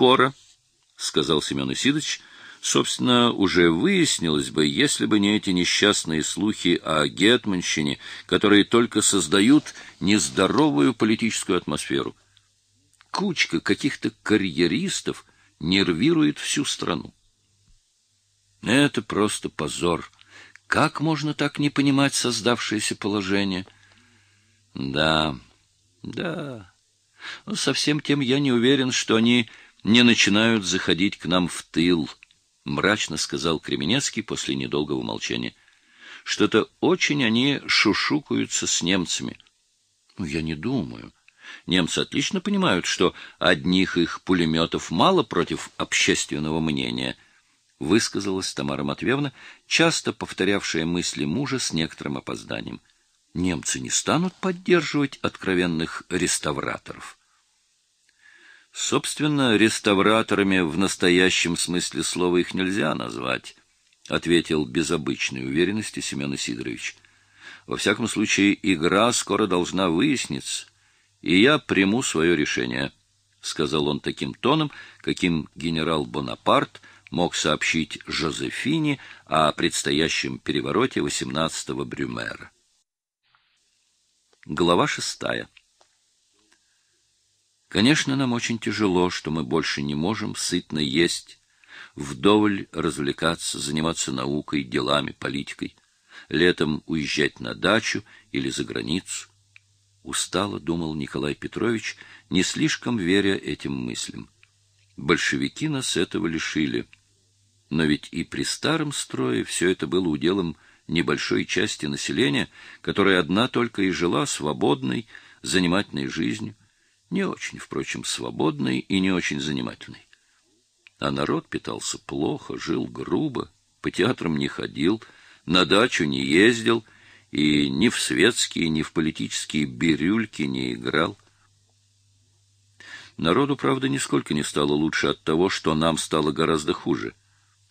скоро, — сказал Семен Исидович, — собственно, уже выяснилось бы, если бы не эти несчастные слухи о гетманщине, которые только создают нездоровую политическую атмосферу. Кучка каких-то карьеристов нервирует всю страну. Это просто позор. Как можно так не понимать создавшееся положение? Да, да. Но совсем тем я не уверен, что они не начинают заходить к нам в тыл, — мрачно сказал Кременецкий после недолгого молчания. Что-то очень они шушукаются с немцами. Ну, я не думаю. Немцы отлично понимают, что одних их пулеметов мало против общественного мнения — высказалась Тамара Матвеевна, часто повторявшая мысли мужа с некоторым опозданием. Немцы не станут поддерживать откровенных реставраторов. Собственно, реставраторами в настоящем смысле слова их нельзя назвать, ответил без обычной уверенности Семен Сидорович. Во всяком случае, игра скоро должна выясниться, и я приму свое решение, сказал он таким тоном, каким генерал Бонапарт мог сообщить Жозефине о предстоящем перевороте 18-го Брюмера. Глава шестая. Конечно, нам очень тяжело, что мы больше не можем сытно есть, вдоволь развлекаться, заниматься наукой, делами, политикой, летом уезжать на дачу или за границу. Устало думал Николай Петрович, не слишком веря этим мыслям. Большевики нас этого лишили — но ведь и при старом строе все это было уделом небольшой части населения, которая одна только и жила свободной, занимательной жизнью, не очень, впрочем, свободной и не очень занимательной. А народ питался плохо, жил грубо, по театрам не ходил, на дачу не ездил и ни в светские, ни в политические бирюльки не играл. Народу, правда, нисколько не стало лучше от того, что нам стало гораздо хуже.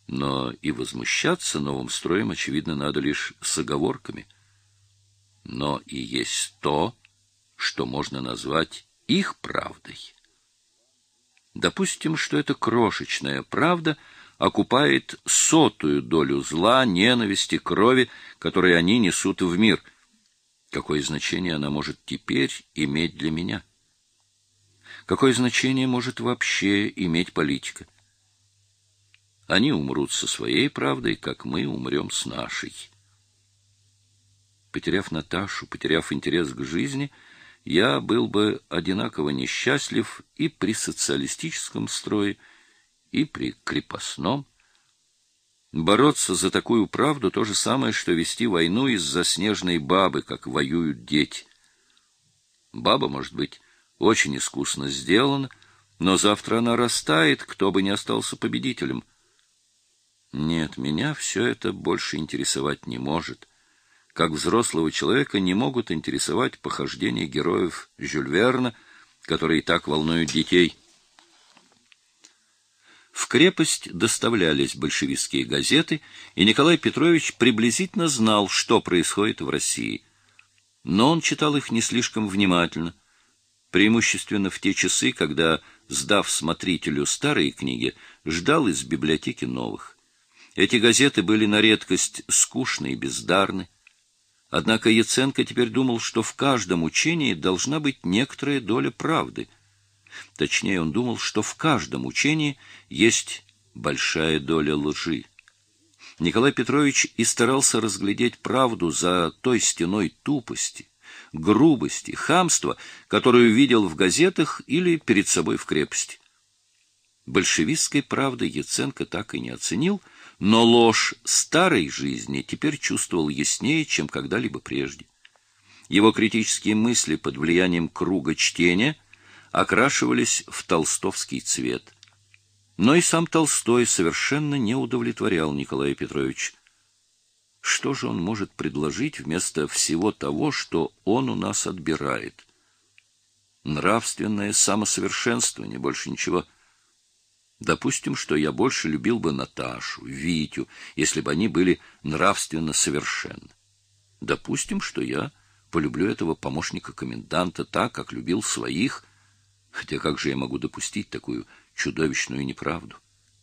Но и возмущаться новым строем, очевидно, надо лишь с оговорками. Но и есть то, что можно назвать их правдой. Допустим, что эта крошечная правда окупает сотую долю зла, ненависти, крови, которые они несут в мир. Какое значение она может теперь иметь для меня? Какое значение может вообще иметь политика? Они умрут со своей правдой, как мы умрем с нашей. Потеряв Наташу, потеряв интерес к жизни, я был бы одинаково несчастлив и при социалистическом строе, и при крепостном. Бороться за такую правду — то же самое, что вести войну из-за снежной бабы, как воюют дети. Баба, может быть, очень искусно сделана, но завтра она растает, кто бы не остался победителем — нет, меня все это больше интересовать не может. Как взрослого человека не могут интересовать похождения героев Жюль Верна, которые так волнуют детей. В крепость доставлялись большевистские газеты, и Николай Петрович приблизительно знал, что происходит в России. Но он читал их не слишком внимательно, преимущественно в те часы, когда, сдав смотрителю старые книги, ждал из библиотеки новых. Эти газеты были на редкость скучны и бездарны. Однако Яценко теперь думал, что в каждом учении должна быть некоторая доля правды. Точнее, он думал, что в каждом учении есть большая доля лжи. Николай Петрович и старался разглядеть правду за той стеной тупости, грубости, хамства, которую видел в газетах или перед собой в крепости. Большевистской правды Яценко так и не оценил — но ложь старой жизни теперь чувствовал яснее, чем когда-либо прежде. Его критические мысли под влиянием круга чтения окрашивались в толстовский цвет. Но и сам Толстой совершенно не удовлетворял Николая Петровича. Что же он может предложить вместо всего того, что он у нас отбирает? Нравственное самосовершенствование, больше ничего – Допустим, что я больше любил бы Наташу, Витю, если бы они были нравственно совершенны. Допустим, что я полюблю этого помощника коменданта так, как любил своих, хотя как же я могу допустить такую чудовищную неправду.